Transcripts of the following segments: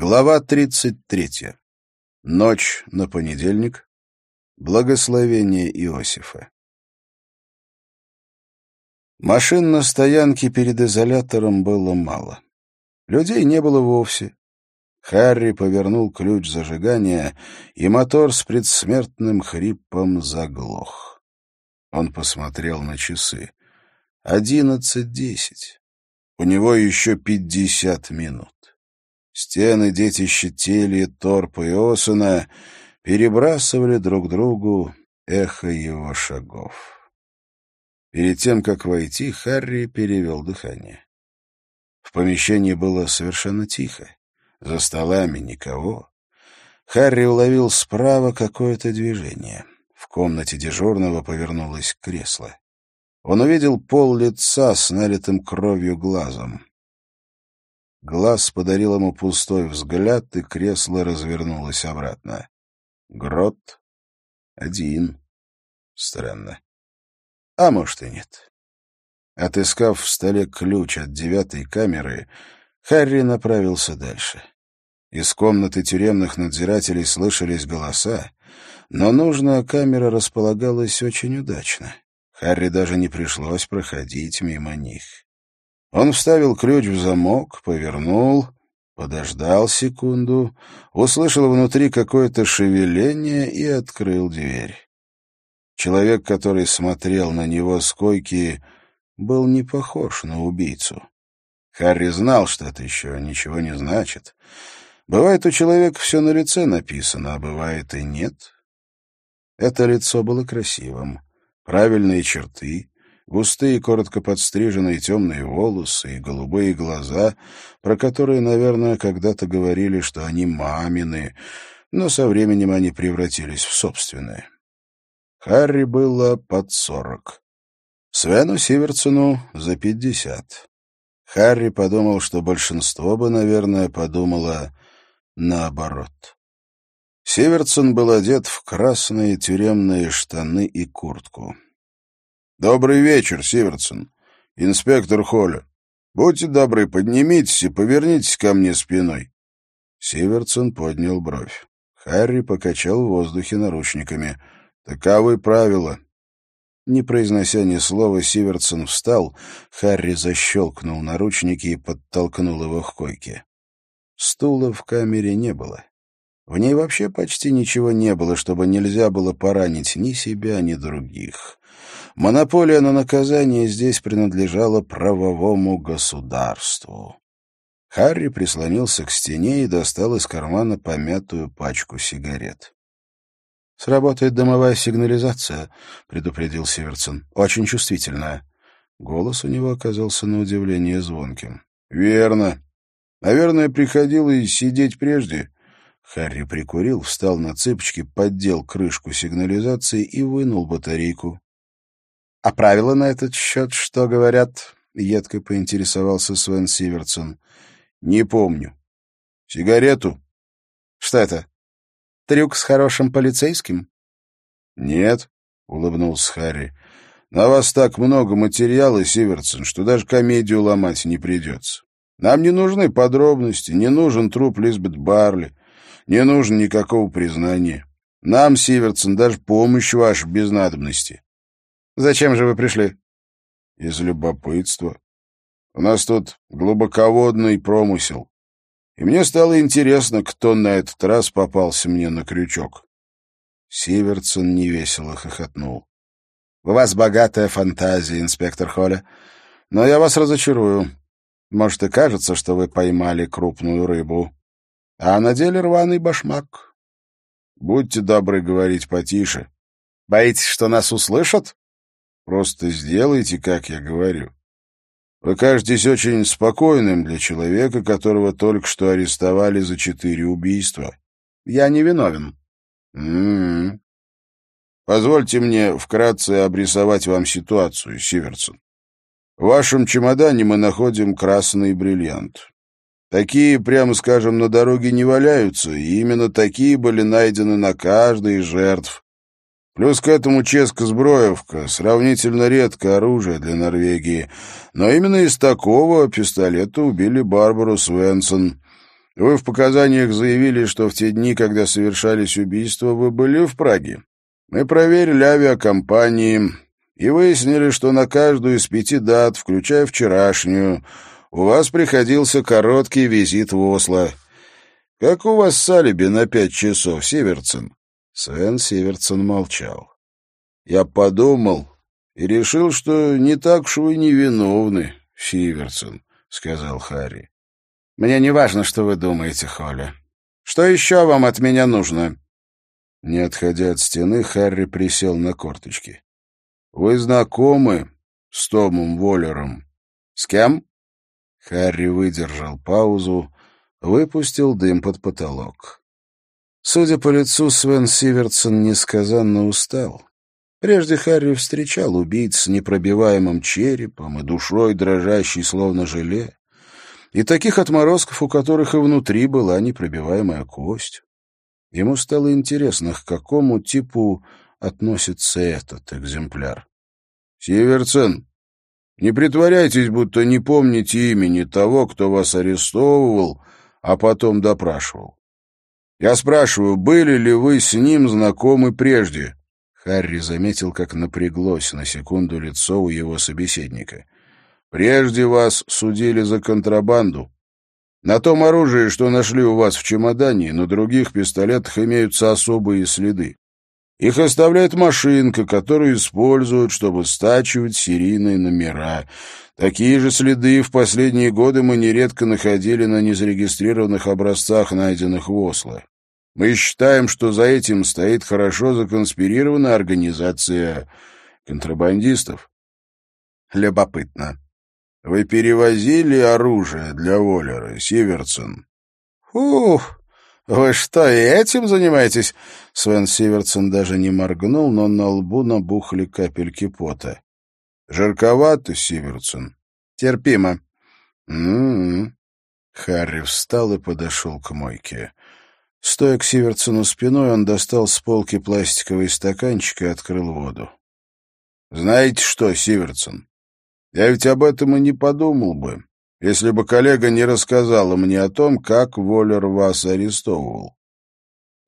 Глава 33. Ночь на понедельник. Благословение Иосифа. Машин на стоянке перед изолятором было мало. Людей не было вовсе. Харри повернул ключ зажигания, и мотор с предсмертным хрипом заглох. Он посмотрел на часы. Одиннадцать десять. У него еще пятьдесят минут. Стены детища Тели, Торпа и Осена перебрасывали друг другу эхо его шагов. Перед тем, как войти, Харри перевел дыхание. В помещении было совершенно тихо. За столами никого. Харри уловил справа какое-то движение. В комнате дежурного повернулось кресло. Он увидел пол лица с налитым кровью глазом. Глаз подарил ему пустой взгляд, и кресло развернулось обратно. Грот один. Странно. А может и нет. Отыскав в столе ключ от девятой камеры, Харри направился дальше. Из комнаты тюремных надзирателей слышались голоса, но нужная камера располагалась очень удачно. Харри даже не пришлось проходить мимо них. Он вставил ключ в замок, повернул, подождал секунду, услышал внутри какое-то шевеление и открыл дверь. Человек, который смотрел на него с койки, был не похож на убийцу. Харри знал, что это еще ничего не значит. Бывает, у человека все на лице написано, а бывает и нет. Это лицо было красивым. Правильные черты, Густые, коротко подстриженные темные волосы и голубые глаза, про которые, наверное, когда-то говорили, что они мамины, но со временем они превратились в собственные. Харри было под сорок. Свену Сиверсону за пятьдесят. Харри подумал, что большинство бы, наверное, подумало наоборот. Сиверсон был одет в красные тюремные штаны и куртку. «Добрый вечер, Сиверсон. Инспектор Холлер. Будьте добры, поднимитесь и повернитесь ко мне спиной». Сиверсон поднял бровь. Харри покачал в воздухе наручниками. «Таковы правила». Не произнося ни слова, Сиверсон встал, Харри защелкнул наручники и подтолкнул его к койке. Стула в камере не было. В ней вообще почти ничего не было, чтобы нельзя было поранить ни себя, ни других. Монополия на наказание здесь принадлежала правовому государству. Харри прислонился к стене и достал из кармана помятую пачку сигарет. «Сработает дымовая сигнализация», — предупредил Северсон. «Очень чувствительная». Голос у него оказался на удивление звонким. «Верно. Наверное, приходилось сидеть прежде». Харри прикурил, встал на цыпочки, поддел крышку сигнализации и вынул батарейку. — А правила на этот счет что говорят? — едко поинтересовался Свен Сиверсон. — Не помню. — Сигарету? — Что это? Трюк с хорошим полицейским? — Нет, — улыбнулся Харри. — На вас так много материала, Сиверсон, что даже комедию ломать не придется. Нам не нужны подробности, не нужен труп Лизбет Барли, не нужно никакого признания. Нам, Сиверсон, даже помощь ваша без надобности. Зачем же вы пришли? Из любопытства. У нас тут глубоководный промысел. И мне стало интересно, кто на этот раз попался мне на крючок. Сиверсон невесело хохотнул. — У вас богатая фантазия, инспектор Холля. Но я вас разочарую. Может, и кажется, что вы поймали крупную рыбу. А на деле рваный башмак. Будьте добры говорить потише. Боитесь, что нас услышат? Просто сделайте, как я говорю. Вы кажетесь очень спокойным для человека, которого только что арестовали за четыре убийства. Я не виновен. М -м -м. Позвольте мне вкратце обрисовать вам ситуацию, Сиверсон. В вашем чемодане мы находим красный бриллиант. Такие, прямо скажем, на дороге не валяются, и именно такие были найдены на каждой из жертв, Плюс к этому ческа-сброевка, сравнительно редкое оружие для Норвегии. Но именно из такого пистолета убили Барбару Свенсон. Вы в показаниях заявили, что в те дни, когда совершались убийства, вы были в Праге. Мы проверили авиакомпании и выяснили, что на каждую из пяти дат, включая вчерашнюю, у вас приходился короткий визит в Осло. Как у вас с алиби на пять часов, Северцин? Свен Северцин молчал. Я подумал и решил, что не так уж вы невиновны, Северцин, сказал Харри. Мне не важно, что вы думаете, Холли. Что еще вам от меня нужно? Не отходя от стены, Харри присел на корточки. Вы знакомы с Томом Воллером? С кем? Харри выдержал паузу, выпустил дым под потолок. Судя по лицу, Свен Сиверсон несказанно устал. Прежде Харри встречал убийц с непробиваемым черепом и душой, дрожащей словно желе, и таких отморозков, у которых и внутри была непробиваемая кость. Ему стало интересно, к какому типу относится этот экземпляр. «Сиверсон, не притворяйтесь, будто не помните имени того, кто вас арестовывал, а потом допрашивал. Я спрашиваю, были ли вы с ним знакомы прежде?» Харри заметил, как напряглось на секунду лицо у его собеседника. «Прежде вас судили за контрабанду. На том оружии, что нашли у вас в чемодане, на других пистолетах имеются особые следы. Их оставляет машинка, которую используют, чтобы стачивать серийные номера. Такие же следы в последние годы мы нередко находили на незарегистрированных образцах, найденных в Осло. Мы считаем, что за этим стоит хорошо законспирированная организация контрабандистов. Любопытно. Вы перевозили оружие для Воллера, Сиверсон? Ух! «Вы что, и этим занимаетесь?» Свен Сиверсон даже не моргнул, но на лбу набухли капельки пота. «Жарковато, Сиверсон?» «Терпимо». «М-м-м». Харри встал и подошел к мойке. Стоя к Сиверсону спиной, он достал с полки пластиковый стаканчик и открыл воду. «Знаете что, Сиверсон, я ведь об этом и не подумал бы если бы коллега не рассказала мне о том, как Воллер вас арестовывал.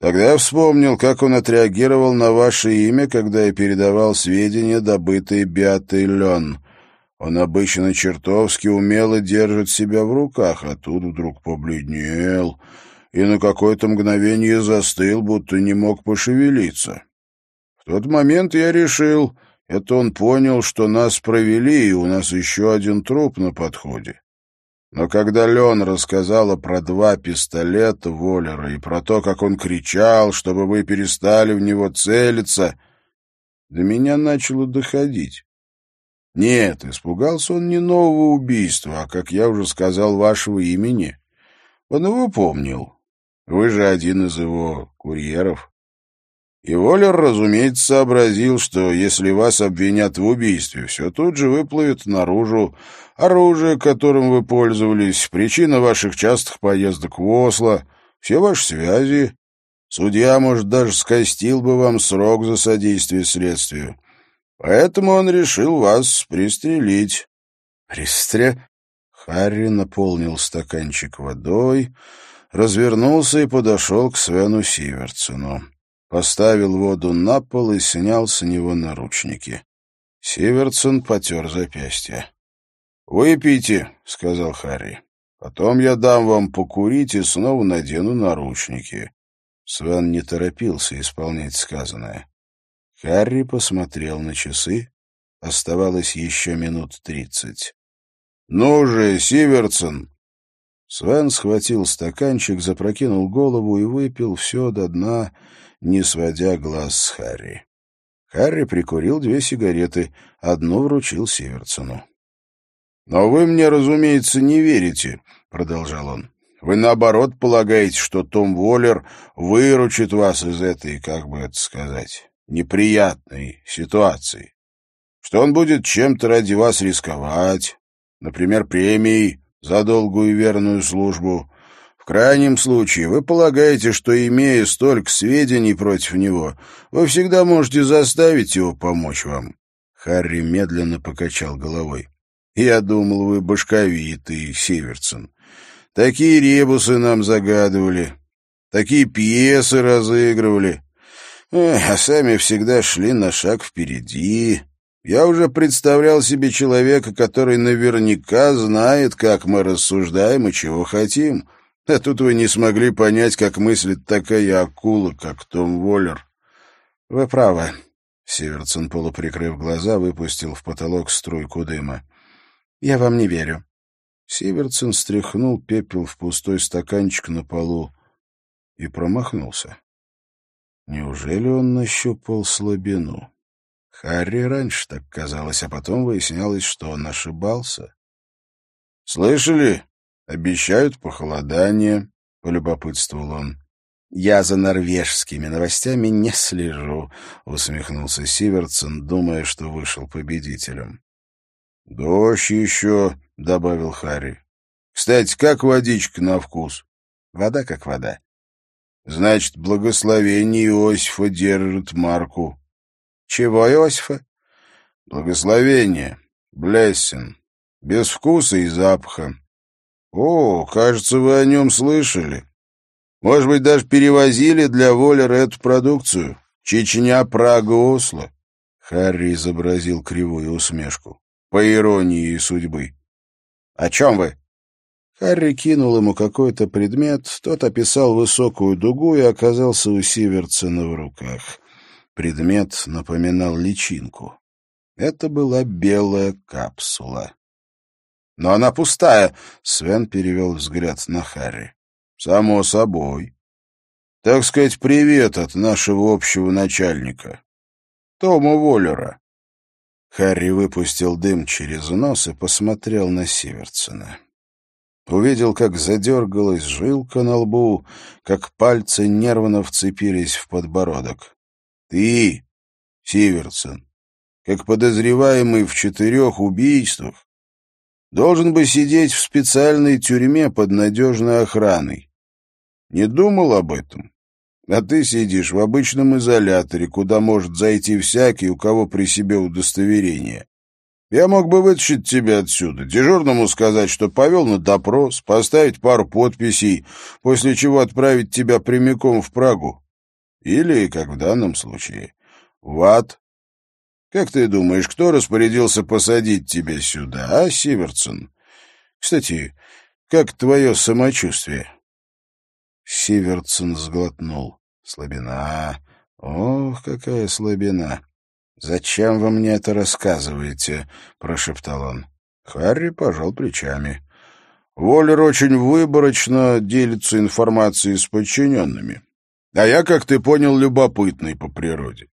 Тогда я вспомнил, как он отреагировал на ваше имя, когда я передавал сведения, добытые Беатой Лен. Он обычно чертовски умело держит себя в руках, а тут вдруг побледнел и на какое-то мгновение застыл, будто не мог пошевелиться. В тот момент я решил, это он понял, что нас провели, и у нас еще один труп на подходе. Но когда Лен рассказала про два пистолета Воллера и про то, как он кричал, чтобы вы перестали в него целиться, до меня начало доходить. Нет, испугался он не нового убийства, а, как я уже сказал, вашего имени. Он его помнил. Вы же один из его курьеров. И Воллер, разумеется, сообразил, что если вас обвинят в убийстве, все тут же выплывет наружу оружие, которым вы пользовались, причина ваших частых поездок в Осло, все ваши связи. Судья, может, даже скостил бы вам срок за содействие следствию. Поэтому он решил вас пристрелить. Пристре... Харри наполнил стаканчик водой, развернулся и подошел к Свену Сиверцену поставил воду на пол и снял с него наручники. Сиверсон потер запястье. «Выпейте», — сказал Харри. «Потом я дам вам покурить и снова надену наручники». Свен не торопился исполнять сказанное. Харри посмотрел на часы. Оставалось еще минут тридцать. «Ну же, Сиверсон!» Свен схватил стаканчик, запрокинул голову и выпил все до дна, не сводя глаз с Харри. Харри прикурил две сигареты, одну вручил Северсону. «Но вы мне, разумеется, не верите», — продолжал он. «Вы, наоборот, полагаете, что Том Воллер выручит вас из этой, как бы это сказать, неприятной ситуации, что он будет чем-то ради вас рисковать, например, премией за долгую и верную службу, в крайнем случае, вы полагаете, что, имея столько сведений против него, вы всегда можете заставить его помочь вам?» Харри медленно покачал головой. «Я думал, вы башковитый, Северсон. Такие ребусы нам загадывали, такие пьесы разыгрывали, Эх, а сами всегда шли на шаг впереди. Я уже представлял себе человека, который наверняка знает, как мы рассуждаем и чего хотим. А тут вы не смогли понять, как мыслит такая акула, как Том Воллер. — Вы правы. Северсон, полуприкрыв глаза, выпустил в потолок струйку дыма. — Я вам не верю. Северсон стряхнул пепел в пустой стаканчик на полу и промахнулся. Неужели он нащупал слабину? Харри раньше так казалось, а потом выяснялось, что он ошибался. — Слышали? Обещают похолодание, — полюбопытствовал он. — Я за норвежскими новостями не слежу, — усмехнулся Сиверсон, думая, что вышел победителем. — Дождь еще, — добавил Харри. — Кстати, как водичка на вкус? — Вода как вода. Значит, благословение Иосифа держит марку. Чего Иосифа? Благословение. Блессин. Без вкуса и запаха. О, кажется, вы о нем слышали. Может быть, даже перевозили для Воллера эту продукцию. Чечня, Прага, Осло. Харри изобразил кривую усмешку. По иронии судьбы. — О чем вы? Харри кинул ему какой-то предмет, тот описал высокую дугу и оказался у Сиверцена в руках. Предмет напоминал личинку. Это была белая капсула. «Но она пустая!» — Свен перевел взгляд на Харри. «Само собой. Так сказать, привет от нашего общего начальника, Тома Воллера». Харри выпустил дым через нос и посмотрел на Сиверцена. Увидел, как задергалась жилка на лбу, как пальцы нервно вцепились в подбородок. «Ты, Сиверсон, как подозреваемый в четырех убийствах, должен бы сидеть в специальной тюрьме под надежной охраной. Не думал об этом? А ты сидишь в обычном изоляторе, куда может зайти всякий, у кого при себе удостоверение. Я мог бы вытащить тебя отсюда, дежурному сказать, что повел на допрос, поставить пару подписей, после чего отправить тебя прямиком в Прагу. Или, как в данном случае, в ад. Как ты думаешь, кто распорядился посадить тебя сюда, а, Сиверсон? Кстати, как твое самочувствие? Сиверсон сглотнул. Слабина. Ох, какая слабина. «Зачем вы мне это рассказываете?» — прошептал он. Харри пожал плечами. «Воллер очень выборочно делится информацией с подчиненными. А я, как ты понял, любопытный по природе.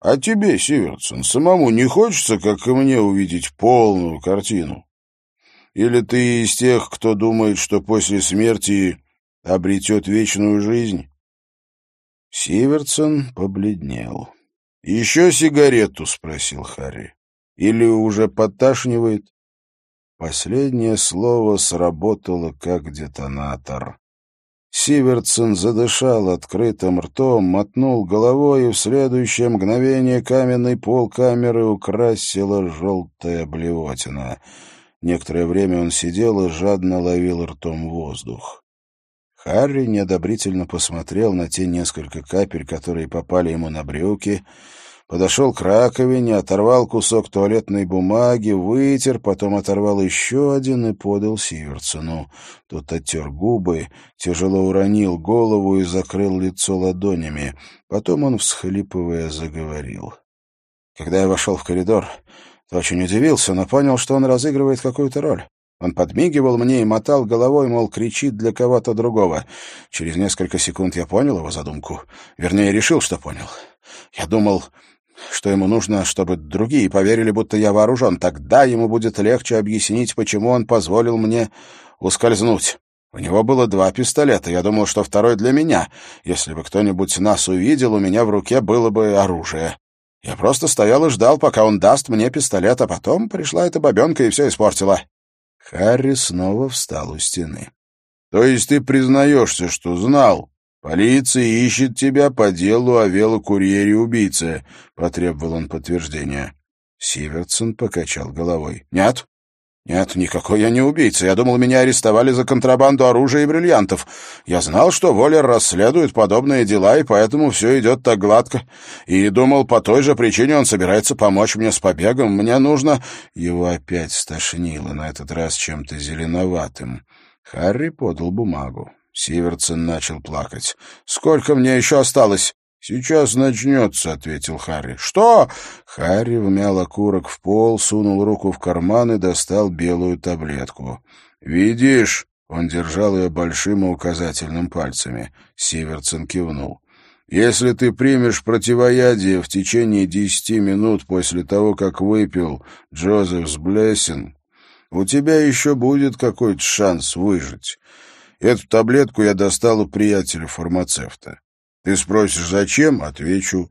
А тебе, Сиверсон, самому не хочется, как и мне, увидеть полную картину? Или ты из тех, кто думает, что после смерти обретет вечную жизнь?» Сиверсон побледнел. «Еще сигарету?» — спросил Харри. «Или уже подташнивает?» Последнее слово сработало как детонатор. Сиверсон задышал открытым ртом, мотнул головой, и в следующее мгновение каменный пол камеры украсила желтая блевотина. Некоторое время он сидел и жадно ловил ртом воздух. Харри неодобрительно посмотрел на те несколько капель, которые попали ему на брюки, подошел к раковине, оторвал кусок туалетной бумаги, вытер, потом оторвал еще один и подал Сиверсону. Тот оттер губы, тяжело уронил голову и закрыл лицо ладонями. Потом он, всхлипывая, заговорил. Когда я вошел в коридор, то очень удивился, но понял, что он разыгрывает какую-то роль. Он подмигивал мне и мотал головой, мол, кричит для кого-то другого. Через несколько секунд я понял его задумку. Вернее, решил, что понял. Я думал, что ему нужно, чтобы другие поверили, будто я вооружен. Тогда ему будет легче объяснить, почему он позволил мне ускользнуть. У него было два пистолета. Я думал, что второй для меня. Если бы кто-нибудь нас увидел, у меня в руке было бы оружие. Я просто стоял и ждал, пока он даст мне пистолет, а потом пришла эта бабенка и все испортила. Харри снова встал у стены. — То есть ты признаешься, что знал? Полиция ищет тебя по делу о велокурьере-убийце, — потребовал он подтверждения. Сиверсон покачал головой. — Нет. «Нет, никакой я не убийца. Я думал, меня арестовали за контрабанду оружия и бриллиантов. Я знал, что Воллер расследует подобные дела, и поэтому все идет так гладко. И думал, по той же причине он собирается помочь мне с побегом. Мне нужно...» Его опять стошнило, на этот раз чем-то зеленоватым. Харри подал бумагу. Сиверсон начал плакать. «Сколько мне еще осталось?» «Сейчас начнется», — ответил Харри. «Что?» Харри вмял окурок в пол, сунул руку в карман и достал белую таблетку. «Видишь?» — он держал ее большим и указательным пальцами. Сиверсон кивнул. «Если ты примешь противоядие в течение десяти минут после того, как выпил Джозеф Блессинг, у тебя еще будет какой-то шанс выжить. Эту таблетку я достал у приятеля-фармацевта. Ты спросишь, зачем? Отвечу.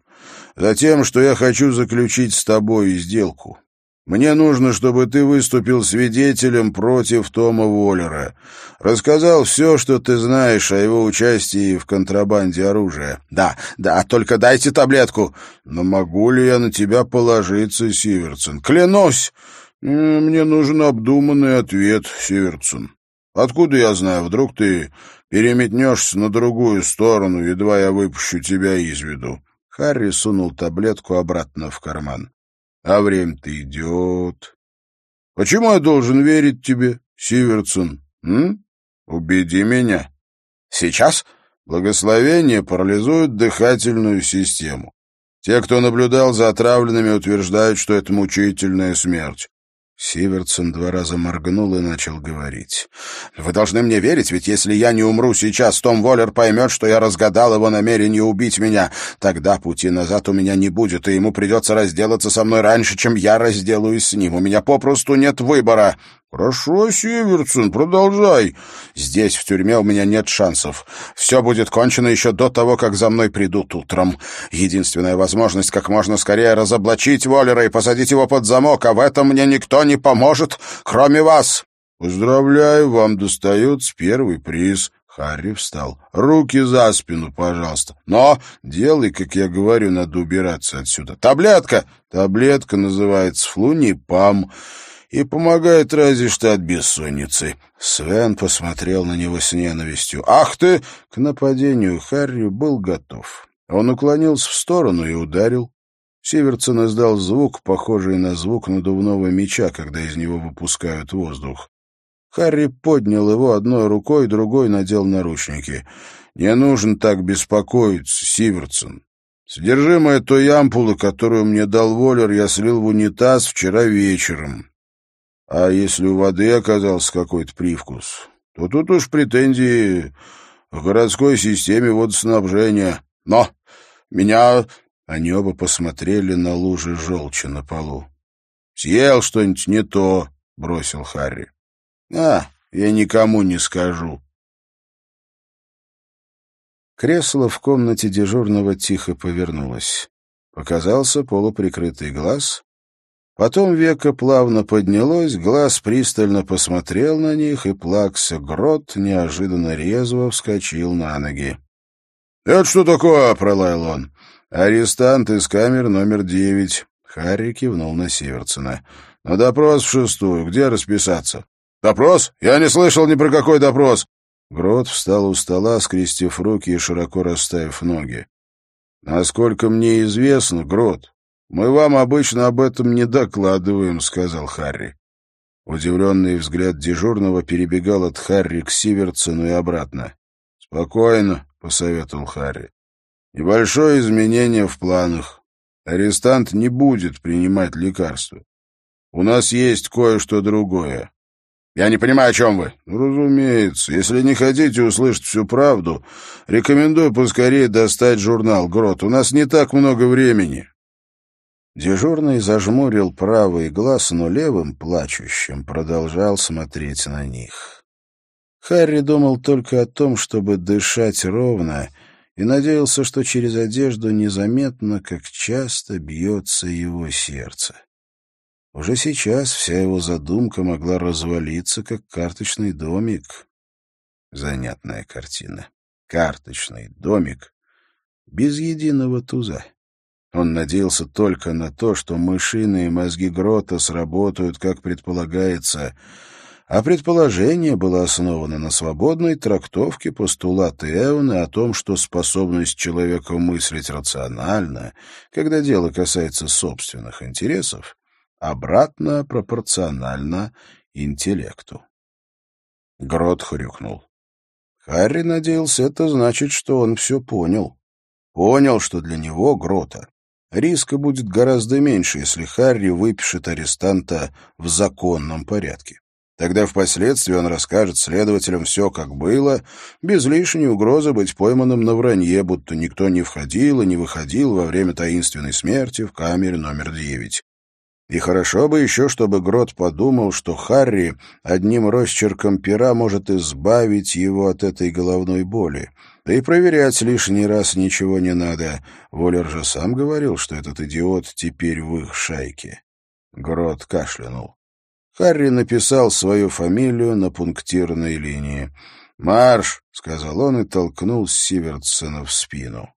Затем, что я хочу заключить с тобой сделку. Мне нужно, чтобы ты выступил свидетелем против Тома Воллера. Рассказал все, что ты знаешь о его участии в контрабанде оружия. Да, да, только дайте таблетку. Но могу ли я на тебя положиться, Сиверсон? Клянусь! Мне нужен обдуманный ответ, Сиверсон. Откуда я знаю, вдруг ты переметнешься на другую сторону, едва я выпущу тебя из виду. Харри сунул таблетку обратно в карман. А время-то идет. Почему я должен верить тебе, Сиверсон? М? Убеди меня. Сейчас благословение парализует дыхательную систему. Те, кто наблюдал за отравленными, утверждают, что это мучительная смерть. Сиверсон два раза моргнул и начал говорить. «Вы должны мне верить, ведь если я не умру сейчас, Том Воллер поймет, что я разгадал его намерение убить меня. Тогда пути назад у меня не будет, и ему придется разделаться со мной раньше, чем я разделаюсь с ним. У меня попросту нет выбора». «Хорошо, Сиверсон, продолжай. Здесь, в тюрьме, у меня нет шансов. Все будет кончено еще до того, как за мной придут утром. Единственная возможность как можно скорее разоблачить Воллера и посадить его под замок, а в этом мне никто не поможет, кроме вас». «Поздравляю, вам достается первый приз». Харри встал. «Руки за спину, пожалуйста. Но делай, как я говорю, надо убираться отсюда. Таблетка! Таблетка называется флунипам» и помогает разве что от бессонницы. Свен посмотрел на него с ненавистью. «Ах ты!» К нападению Харри был готов. Он уклонился в сторону и ударил. Сиверсон издал звук, похожий на звук надувного меча, когда из него выпускают воздух. Харри поднял его одной рукой, другой надел наручники. «Не нужно так беспокоиться, Сиверсон. Содержимое той ампулы, которую мне дал Воллер, я слил в унитаз вчера вечером. А если у воды оказался какой-то привкус, то тут уж претензии в городской системе водоснабжения. Но меня... Они оба посмотрели на лужи желчи на полу. «Съел что-нибудь не то», — бросил Харри. «А, я никому не скажу». Кресло в комнате дежурного тихо повернулось. Показался полуприкрытый глаз, Потом века плавно поднялось, глаз пристально посмотрел на них, и плакса Грот неожиданно резво вскочил на ноги. — Это что такое? — пролаял он. — Арестант из камер номер девять. Харри кивнул на Северцена. — На допрос в шестую. Где расписаться? — Допрос? Я не слышал ни про какой допрос. Грот встал у стола, скрестив руки и широко расставив ноги. — Насколько мне известно, Грот, «Мы вам обычно об этом не докладываем», — сказал Харри. Удивленный взгляд дежурного перебегал от Харри к Сиверсону и обратно. «Спокойно», — посоветовал Харри. «Небольшое изменение в планах. Арестант не будет принимать лекарства. У нас есть кое-что другое». «Я не понимаю, о чем вы». «Разумеется. Если не хотите услышать всю правду, рекомендую поскорее достать журнал «Грот». У нас не так много времени». Дежурный зажмурил правый глаз, но левым, плачущим, продолжал смотреть на них. Харри думал только о том, чтобы дышать ровно, и надеялся, что через одежду незаметно, как часто бьется его сердце. Уже сейчас вся его задумка могла развалиться, как карточный домик. Занятная картина. Карточный домик без единого туза. Он надеялся только на то, что мышиные мозги Грота сработают, как предполагается, а предположение было основано на свободной трактовке постулата Эона о том, что способность человека мыслить рационально, когда дело касается собственных интересов, обратно пропорциональна интеллекту. Грот хрюкнул. Харри надеялся, это значит, что он все понял. Понял, что для него, Грота, риска будет гораздо меньше, если Харри выпишет арестанта в законном порядке. Тогда впоследствии он расскажет следователям все, как было, без лишней угрозы быть пойманным на вранье, будто никто не входил и не выходил во время таинственной смерти в камере номер девять. И хорошо бы еще, чтобы Грот подумал, что Харри одним росчерком пера может избавить его от этой головной боли. Да и проверять лишний раз ничего не надо. Волер же сам говорил, что этот идиот теперь в их шайке. Грот кашлянул. Харри написал свою фамилию на пунктирной линии. «Марш!» — сказал он и толкнул Сивертсона в спину.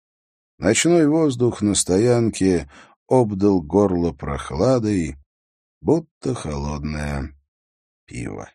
Ночной воздух на стоянке обдал горло прохладой, будто холодное пиво.